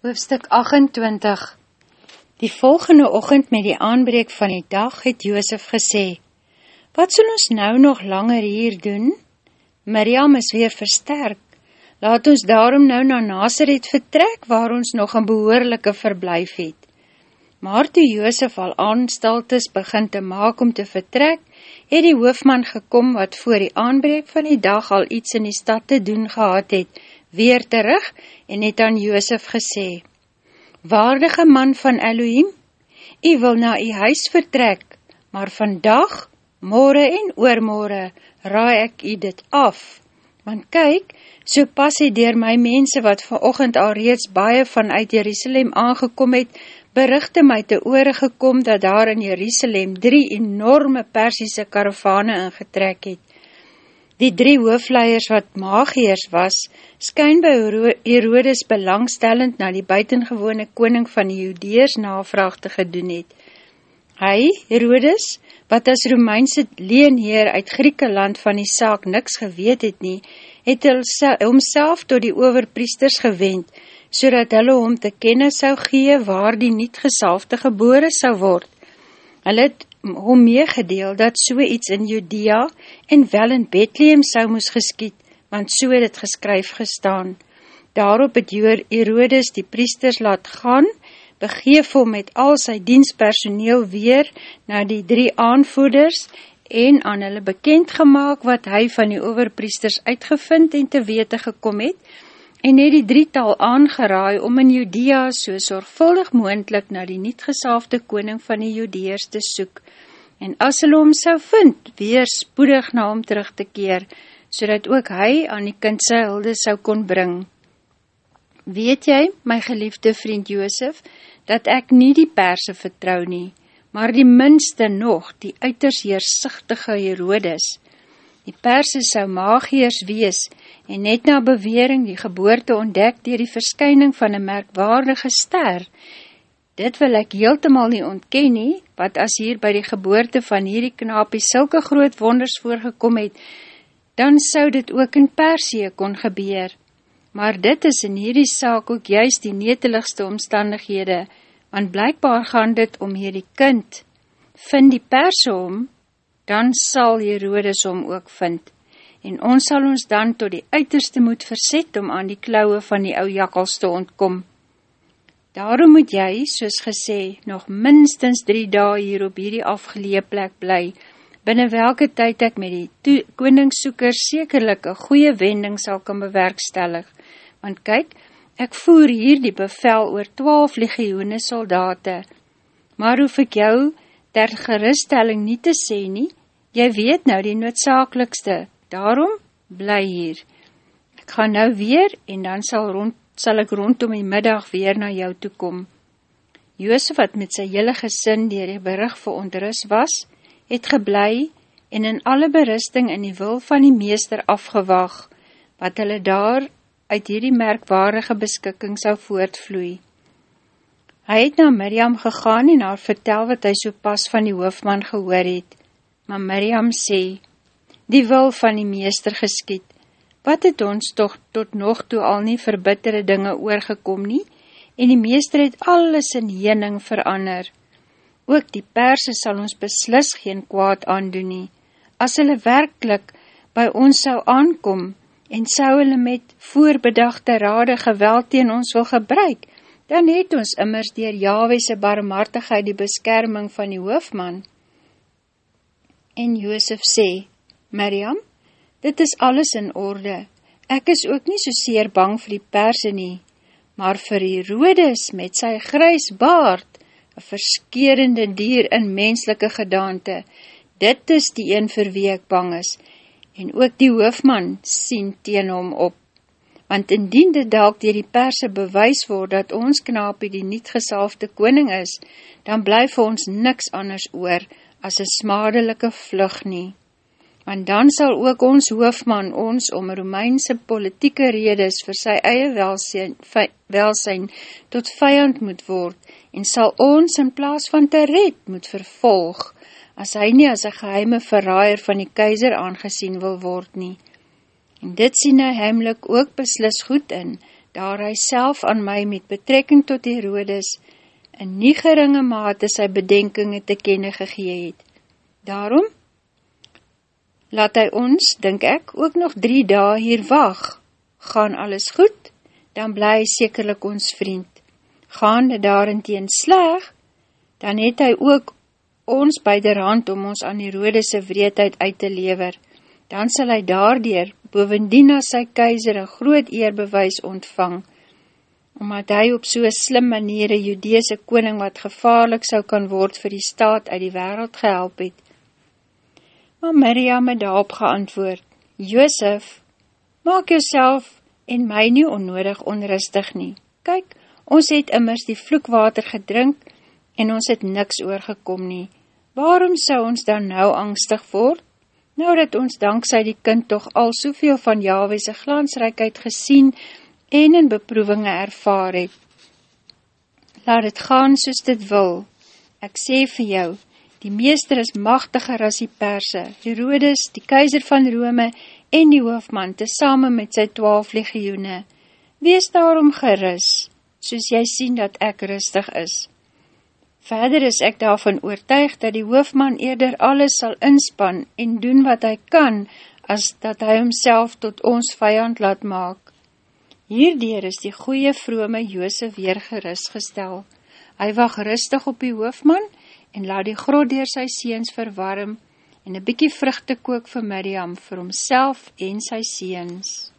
Hoofstuk 28 Die volgende ochend met die aanbreek van die dag het Joosef gesê, Wat sal ons nou nog langer hier doen? Miriam is weer versterk. Laat ons daarom nou na Nazareth vertrek, waar ons nog een behoorlijke verblijf het. Maar toe Joosef al aanstaltes begin te maak om te vertrek, het die hoofman gekom wat voor die aanbreek van die dag al iets in die stad te doen gehad het, weer terug en het aan Joosef gesê, Waardige man van Elohim, u wil na u huis vertrek, maar vandag, morgen en oormorgen, raai ek u dit af. Want kyk, so pas het dier my mense wat vanochtend al reeds baie vanuit Jerusalem aangekom het, berichte my te oore gekom dat daar in Jerusalem drie enorme persiese karavane ingetrek het. Die drie hoofleiers wat magiers was, skyn by Herodes belangstellend na die buitengewone koning van die Judeers navraag te gedoen het. Hy, Herodes, wat as Romeinse leenheer uit Griekenland van die saak niks geweet het nie, het homself tot die overpriesters gewend, so dat hulle hom te kenne sou gee waar die niet gesalfte gebore sou word. Hulle het hom meegedeel dat so iets in Judea en wel in Bethlehem sou moes geskiet, want so het het geskryf gestaan. Daarop het Herodes die priesters laat gaan, begeef hom met al sy dienstpersoneel weer na die drie aanvoeders en aan hulle bekend gemaakt wat hy van die overpriesters uitgevind en te wete gekom het, en het die drietal aangeraai om in Judea so sorgvuldig moendlik na die niet gesalfde koning van die Judeers te soek, en as hulle hom sou vind, weer spoedig na hom terug te keer, so ook hy aan die kind sy hulde sou kon bring. Weet jy, my geliefde vriend Joosef, dat ek nie die perse vertrou nie, maar die minste nog, die uiters heersichtige Herodes. Die perse sou magiers wees, en net na bewering die geboorte ontdek dier die verskyning van een merkwaardige ster. Dit wil ek heeltemal nie ontken nie, wat as hier by die geboorte van hierdie knapie sulke groot wonders voorgekom het, dan sou dit ook in Persie kon gebeur. Maar dit is in hierdie saak ook juist die neteligste omstandighede, want blijkbaar gaan dit om hierdie kind. Vind die perse om, dan sal Herodes om ook vind en ons sal ons dan tot die uiterste moet verset om aan die klauwe van die ou jakkels te ontkom. Daarom moet jy, soos gesê, nog minstens drie dae hier op hierdie afgelee plek bly, binnen welke tyd ek met die koningssoeker sekerlik een goeie wending sal kan bewerkstellig. Want kyk, ek voer hier die bevel oor twaalf legioene soldate, maar hoef ek jou ter geruststelling nie te sê nie, jy weet nou die noodzakelikste, Daarom, bly hier. Ek gaan nou weer en dan sal, rond, sal ek rondom die middag weer na jou toekom. Joosef, wat met sy hele gesin dier die berig vir ontrus was, het geblei en in alle berusting in die wil van die meester afgewag, wat hulle daar uit hierdie merkwaardige beskikking sou voortvloei. Hy het na Miriam gegaan en haar vertel wat hy so pas van die hoofman gehoor het, maar Miriam sê, die wil van die meester geskiet. Wat het ons toch tot nog toe al nie verbittere dinge oorgekom nie, en die meester het alles in jening verander. Ook die perse sal ons beslis geen kwaad aandoen nie. As hulle werkelijk by ons sou aankom, en sou hulle met voorbedachte rade geweld teen ons wil gebruik, dan het ons immers dier Yahwehse barmhartigheid die beskerming van die hoofman. En Joosef sê, Mariam, dit is alles in orde. Ek is ook nie so seer bang vir die perse nie, maar vir die rodes met sy grys baard, een verskerende dier in menslike gedaante, dit is die een vir wie ek bang is, en ook die hoofman sien teen hom op. Want indien dit dalk dier die perse bewys word dat ons knapie die niet gesalfde koning is, dan blyf ons niks anders oor as een smadelike vlug nie want dan sal ook ons hoofman ons om Romeinse politieke redes vir sy eie welsijn, welsijn tot vijand moet word, en sal ons in plaas van te red moet vervolg, as hy nie as een geheime verraaier van die keizer aangesien wil word nie. En dit sien hy heimlik ook beslis goed in, daar hy self aan my met betrekking tot Herodes in nie geringe mate sy bedenkinge te kenne gegee het. Daarom laat hy ons, denk ek, ook nog drie dae hier wag. Gaan alles goed, dan bly hy sekerlik ons vriend. Gaan dit daarenteen sleg, dan het hy ook ons by der hand om ons aan die rodese vreedheid uit te lever. Dan sal hy daardoor bovendien as sy keizer een groot eerbewys ontvang, omdat hy op so'n slim manier een judeese koning wat gevaarlik sou kan word vir die staat uit die wereld gehelp het. Maar Miriam het daarop geantwoord, Joosef, maak jouself en my nie onnodig onrustig nie. Kyk, ons het immers die vloekwater gedrink en ons het niks oorgekom nie. Waarom sou ons dan nou angstig word? Nou dat ons dankzij die kind toch al soveel van Yahwehse glansrijkheid gesien en in beproevinge ervaar het. Laat het gaan soos dit wil. Ek sê vir jou, Die meester is machtiger as die perse, Herodes, die keizer van Rome en die hoofman, tesame met sy twaalf legioene. Wees daarom geris, soos jy sien dat ek rustig is. Verder is ek daarvan oortuig dat die hoofman eerder alles sal inspan en doen wat hy kan, as dat hy homself tot ons vijand laat maak. Hierdeer is die goeie vrome Joosef weer geris gestel. Hy wacht rustig op die hoofman en laat die grot dier sy seens verwarm en een bykie vruchte kook vir Miriam vir homself en sy seens.